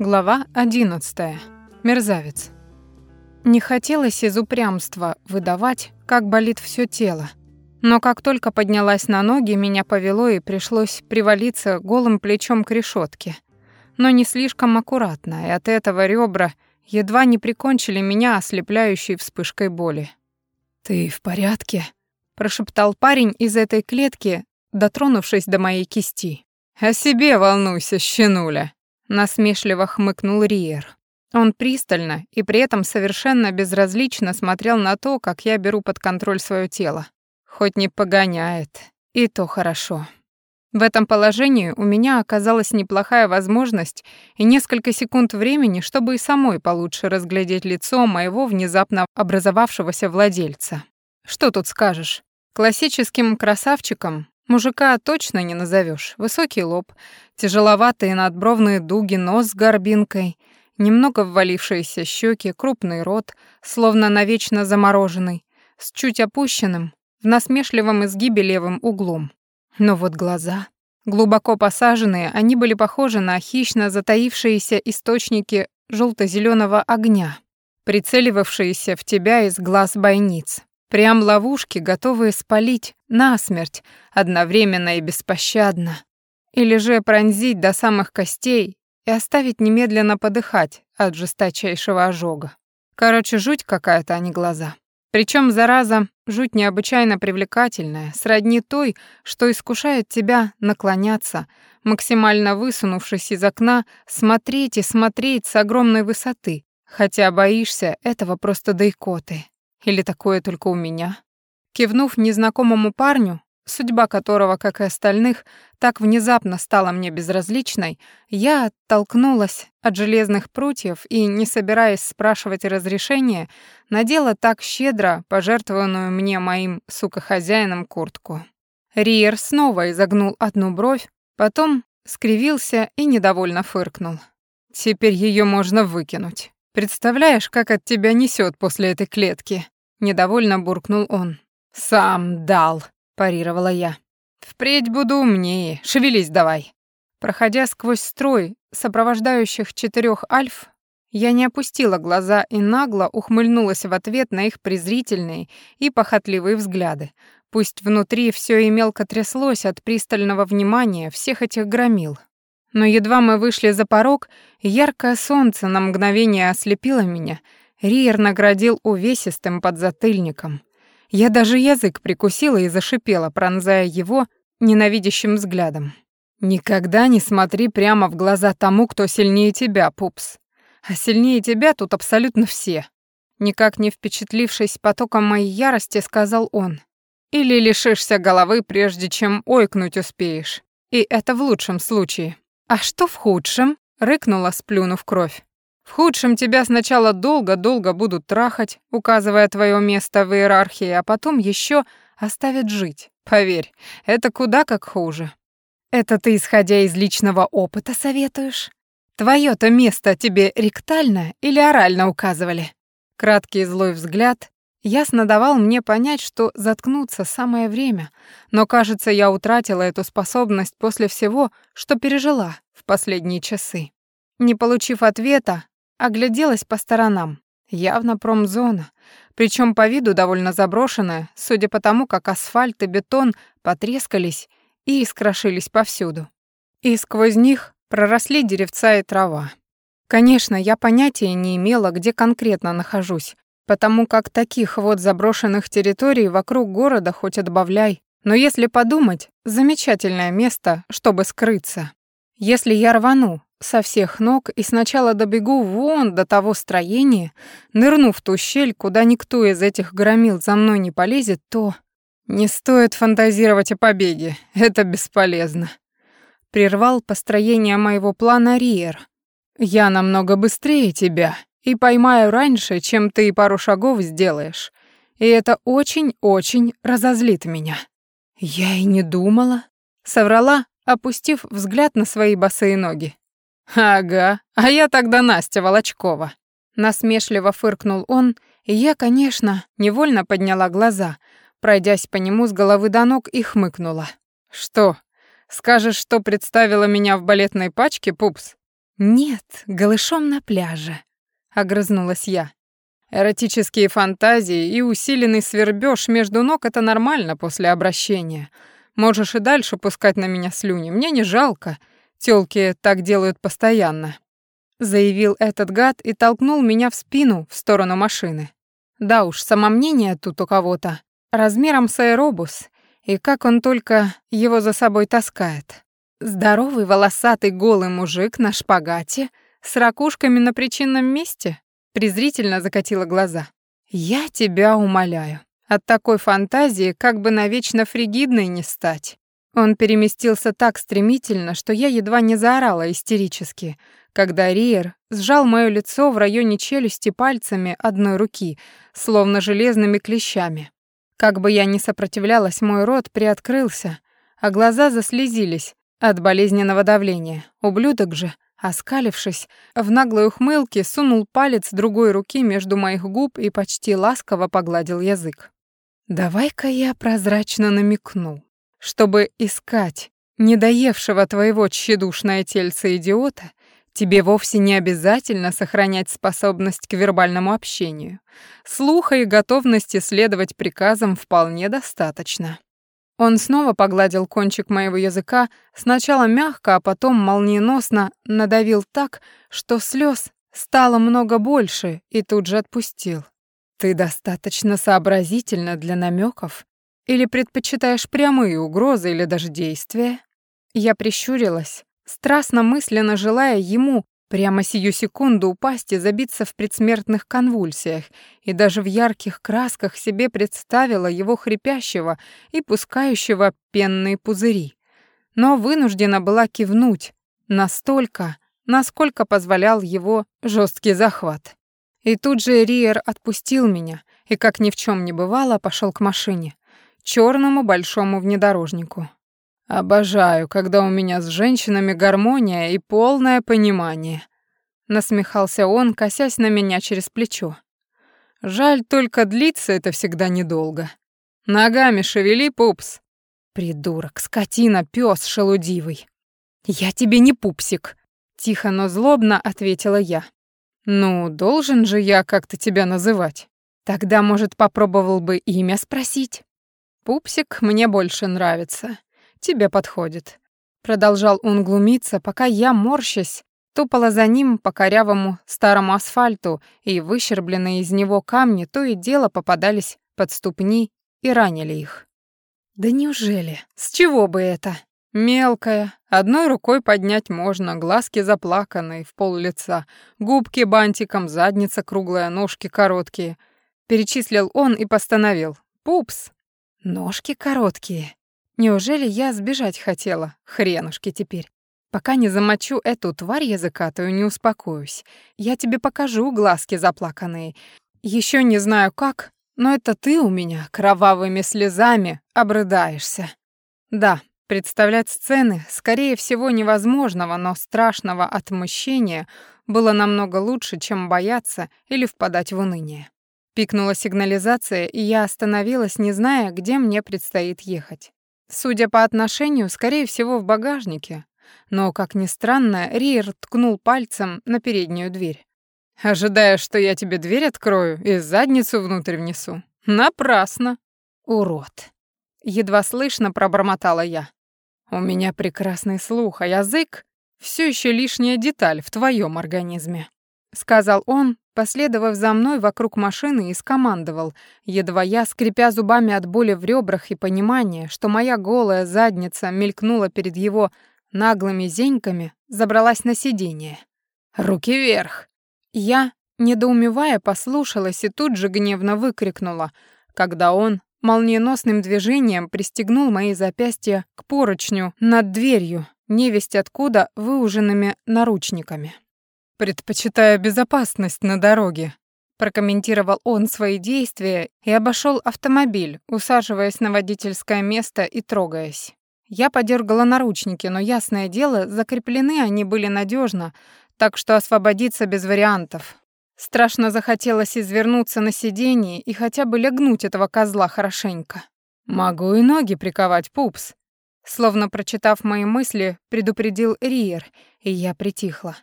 Глава 11. Мерзавец. Не хотелось из упрямства выдавать, как болит все тело. Но как только поднялась на ноги, меня повело и пришлось привалиться голым плечом к решетке. Но не слишком аккуратно, и от этого ребра едва не прикончили меня ослепляющей вспышкой боли. «Ты в порядке?» — прошептал парень из этой клетки, дотронувшись до моей кисти. «О себе волнуйся, щенуля!» Насмешливо хмыкнул Риер. Он пристально и при этом совершенно безразлично смотрел на то, как я беру под контроль свое тело. Хоть не погоняет, и то хорошо. В этом положении у меня оказалась неплохая возможность и несколько секунд времени, чтобы и самой получше разглядеть лицо моего внезапно образовавшегося владельца. Что тут скажешь? Классическим красавчиком Мужика точно не назовешь. Высокий лоб, тяжеловатые надбровные дуги, нос с горбинкой, немного ввалившиеся щеки, крупный рот, словно навечно замороженный, с чуть опущенным, в насмешливом изгибе левым углом. Но вот глаза... Глубоко посаженные, они были похожи на хищно затаившиеся источники желто зеленого огня, прицеливавшиеся в тебя из глаз бойниц. Прям ловушки, готовые спалить насмерть, одновременно и беспощадно. Или же пронзить до самых костей и оставить немедленно подыхать от жесточайшего ожога. Короче, жуть какая-то, а не глаза. Причем зараза, жуть необычайно привлекательная, сродни той, что искушает тебя наклоняться, максимально высунувшись из окна, смотреть и смотреть с огромной высоты, хотя боишься этого просто до икоты. Или такое только у меня? Кивнув незнакомому парню, судьба которого, как и остальных, так внезапно стала мне безразличной, я оттолкнулась от железных прутьев и, не собираясь спрашивать разрешения, надела так щедро пожертвованную мне моим, сука, хозяином куртку. Риер снова изогнул одну бровь, потом скривился и недовольно фыркнул. «Теперь ее можно выкинуть». Представляешь, как от тебя несет после этой клетки?» Недовольно буркнул он. «Сам дал», — парировала я. «Впредь буду умнее. Шевелись давай». Проходя сквозь строй сопровождающих четырех альф, я не опустила глаза и нагло ухмыльнулась в ответ на их презрительные и похотливые взгляды. Пусть внутри все и мелко тряслось от пристального внимания всех этих громил. Но едва мы вышли за порог, яркое солнце на мгновение ослепило меня. Риер наградил увесистым подзатыльником. Я даже язык прикусила и зашипела, пронзая его ненавидящим взглядом. «Никогда не смотри прямо в глаза тому, кто сильнее тебя, пупс. А сильнее тебя тут абсолютно все». Никак не впечатлившись потоком моей ярости, сказал он. «Или лишишься головы, прежде чем ойкнуть успеешь. И это в лучшем случае. «А что в худшем?» — рыкнула, сплюнув кровь. «В худшем тебя сначала долго-долго будут трахать, указывая твое место в иерархии, а потом еще оставят жить. Поверь, это куда как хуже». «Это ты, исходя из личного опыта, советуешь? Твое-то место тебе ректально или орально указывали?» Краткий злой взгляд ясно давал мне понять, что заткнуться самое время, но, кажется, я утратила эту способность после всего, что пережила в последние часы. Не получив ответа, огляделась по сторонам. Явно промзона, причем по виду довольно заброшенная, судя по тому, как асфальт и бетон потрескались и искрошились повсюду. И сквозь них проросли деревца и трава. Конечно, я понятия не имела, где конкретно нахожусь, потому как таких вот заброшенных территорий вокруг города хоть отбавляй. Но если подумать, замечательное место, чтобы скрыться. Если я рвану со всех ног и сначала добегу вон до того строения, нырну в ту щель, куда никто из этих громил за мной не полезет, то... Не стоит фантазировать о побеге, это бесполезно. Прервал построение моего плана Риер. Я намного быстрее тебя, и поймаю раньше, чем ты пару шагов сделаешь. И это очень-очень разозлит меня. Я и не думала, соврала, опустив взгляд на свои босые ноги. Ага, а я тогда Настя Волочкова. Насмешливо фыркнул он, и я, конечно, невольно подняла глаза, пройдясь по нему с головы до ног и хмыкнула. Что? Скажешь, что представила меня в балетной пачке, пупс? «Нет, голышом на пляже», — огрызнулась я. Эротические фантазии и усиленный свербёж между ног — это нормально после обращения. Можешь и дальше пускать на меня слюни, мне не жалко. Тёлки так делают постоянно. Заявил этот гад и толкнул меня в спину в сторону машины. Да уж, самомнение тут у кого-то. Размером с аэробус. И как он только его за собой таскает. Здоровый, волосатый, голый мужик на шпагате с ракушками на причинном месте? Презрительно закатила глаза. Я тебя умоляю. От такой фантазии как бы навечно фригидной не стать. Он переместился так стремительно, что я едва не заорала истерически, когда Риер сжал моё лицо в районе челюсти пальцами одной руки, словно железными клещами. Как бы я ни сопротивлялась, мой рот приоткрылся, а глаза заслезились от болезненного давления. Ублюдок же, оскалившись, в наглой ухмылке сунул палец другой руки между моих губ и почти ласково погладил язык. «Давай-ка я прозрачно намекну, чтобы искать недоевшего твоего тщедушное тельца идиота, тебе вовсе не обязательно сохранять способность к вербальному общению. Слуха и готовности следовать приказам вполне достаточно. Он снова погладил кончик моего языка, сначала мягко, а потом молниеносно надавил так, что слез стало много больше и тут же отпустил. Ты достаточно сообразительна для намеков или предпочитаешь прямые угрозы или даже действия? Я прищурилась, страстно мысленно желая ему прямо сию секунду упасть и забиться в предсмертных конвульсиях, и даже в ярких красках себе представила его хрипящего и пускающего пенные пузыри. Но вынуждена была кивнуть настолько, насколько позволял его жесткий захват. И тут же Риер отпустил меня и, как ни в чем не бывало, пошел к машине черному большому внедорожнику. Обожаю, когда у меня с женщинами гармония и полное понимание. Насмехался он, косясь на меня через плечо. Жаль, только длится это всегда недолго. Ногами шевели, пупс. Придурок, скотина, пес шелудивый. Я тебе не пупсик, тихо, но злобно ответила я. Ну, должен же я как-то тебя называть. Тогда, может, попробовал бы имя спросить? «Пупсик мне больше нравится. Тебе подходит». Продолжал он глумиться, пока я, морщась, топала за ним по корявому старому асфальту, и выщербленные из него камни то и дело попадались под ступни и ранили их. «Да неужели? С чего бы это?» Мелкая, одной рукой поднять можно, глазки заплаканные, в пол лица, губки бантиком, задница круглая, ножки короткие. Перечислил он и постановил. «Пупс, Ножки короткие. Неужели я сбежать хотела? Хренушки теперь. Пока не замочу эту тварь языкатую, не успокоюсь. Я тебе покажу глазки заплаканные. Еще не знаю как, но это ты у меня кровавыми слезами обрыдаешься. Да, представлять сцены, скорее всего, невозможного, но страшного отмщения было намного лучше, чем бояться или впадать в уныние. Пикнула сигнализация, и я остановилась, не зная, где мне предстоит ехать. Судя по отношению, скорее всего, в багажнике. Но, как ни странно, Риер ткнул пальцем на переднюю дверь. «Ожидая, что я тебе дверь открою и задницу внутрь внесу. Напрасно!» «Урод!» Едва слышно пробормотала я. «У меня прекрасный слух, а язык — все еще лишняя деталь в твоем организме», — сказал он, последовав за мной вокруг машины и скомандовал, едва я, скрипя зубами от боли в ребрах и понимания, что моя голая задница мелькнула перед его наглыми зеньками, забралась на сиденье. «Руки вверх!» Я, недоумевая, послушалась и тут же гневно выкрикнула, когда он молниеносным движением пристегнул мои запястья к поручню над дверью, невесть откуда выуженными наручниками. «Предпочитаю безопасность на дороге», прокомментировал он свои действия и обошел автомобиль, усаживаясь на водительское место и трогаясь. Я подергала наручники, но ясное дело, закреплены они были надежно, так что освободиться без вариантов. Страшно захотелось извернуться на сиденье и хотя бы легнуть этого козла хорошенько. Могу и ноги приковать, пупс. Словно прочитав мои мысли, предупредил Риер, и я притихла.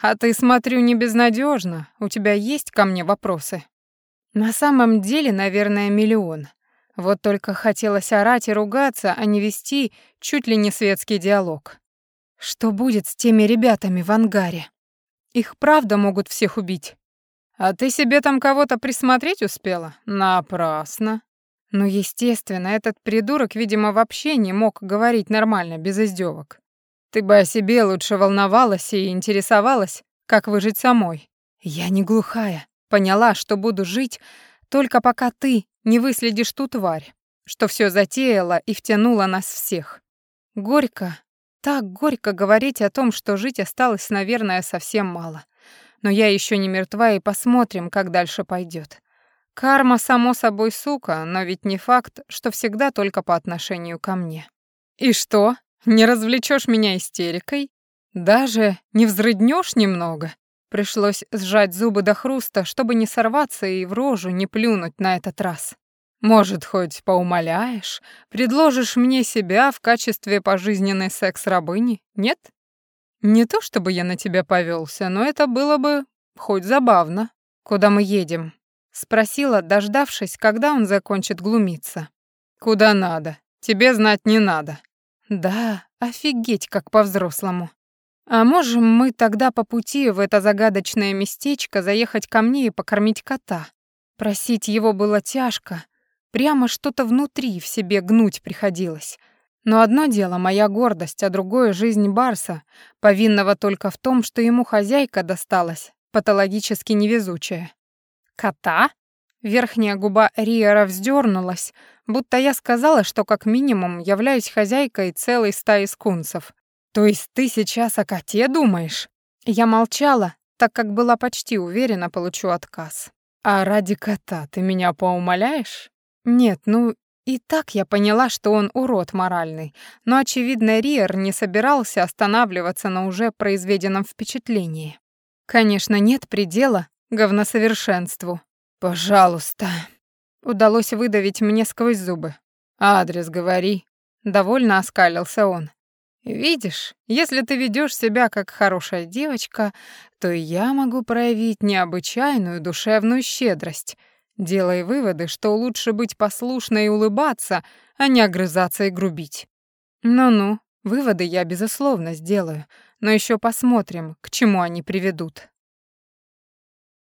А ты, смотрю, не безнадежна. У тебя есть ко мне вопросы? На самом деле, наверное, миллион. Вот только хотелось орать и ругаться, а не вести чуть ли не светский диалог. Что будет с теми ребятами в ангаре? Их правда могут всех убить? А ты себе там кого-то присмотреть успела? Напрасно. Ну, естественно, этот придурок, видимо, вообще не мог говорить нормально, без издевок. Ты бы о себе лучше волновалась и интересовалась, как выжить самой. Я не глухая. Поняла, что буду жить только пока ты не выследишь ту тварь, что все затеяла и втянула нас всех. Горько, так горько говорить о том, что жить осталось, наверное, совсем мало. Но я еще не мертва, и посмотрим, как дальше пойдет. Карма, само собой, сука, но ведь не факт, что всегда только по отношению ко мне. И что, не развлечешь меня истерикой? Даже не взрыднешь немного? Пришлось сжать зубы до хруста, чтобы не сорваться и в рожу не плюнуть на этот раз. Может, хоть поумоляешь, предложишь мне себя в качестве пожизненной секс-рабыни, нет? Не то чтобы я на тебя повелся, но это было бы хоть забавно. Куда мы едем? Спросила, дождавшись, когда он закончит глумиться. Куда надо? Тебе знать не надо. Да, офигеть, как по-взрослому. А можем мы тогда по пути в это загадочное местечко заехать ко мне и покормить кота? Просить его было тяжко, прямо что-то внутри в себе гнуть приходилось. Но одно дело моя гордость, а другое — жизнь Барса, повинного только в том, что ему хозяйка досталась, патологически невезучая. «Кота?» Верхняя губа Риера вздернулась, будто я сказала, что как минимум являюсь хозяйкой целой стаи скунсов. «То есть ты сейчас о коте думаешь?» Я молчала, так как была почти уверена, получу отказ. «А ради кота ты меня поумоляешь?» «Нет, ну и так я поняла, что он урод моральный, но, очевидно, Риер не собирался останавливаться на уже произведенном впечатлении. Конечно, нет предела говносовершенству. «Пожалуйста», — удалось выдавить мне сквозь зубы. «Адрес говори», — довольно оскалился он. «Видишь, если ты ведешь себя как хорошая девочка, то я могу проявить необычайную душевную щедрость, делая выводы, что лучше быть послушной и улыбаться, а не огрызаться и грубить. Ну-ну, выводы я, безусловно, сделаю, но еще посмотрим, к чему они приведут».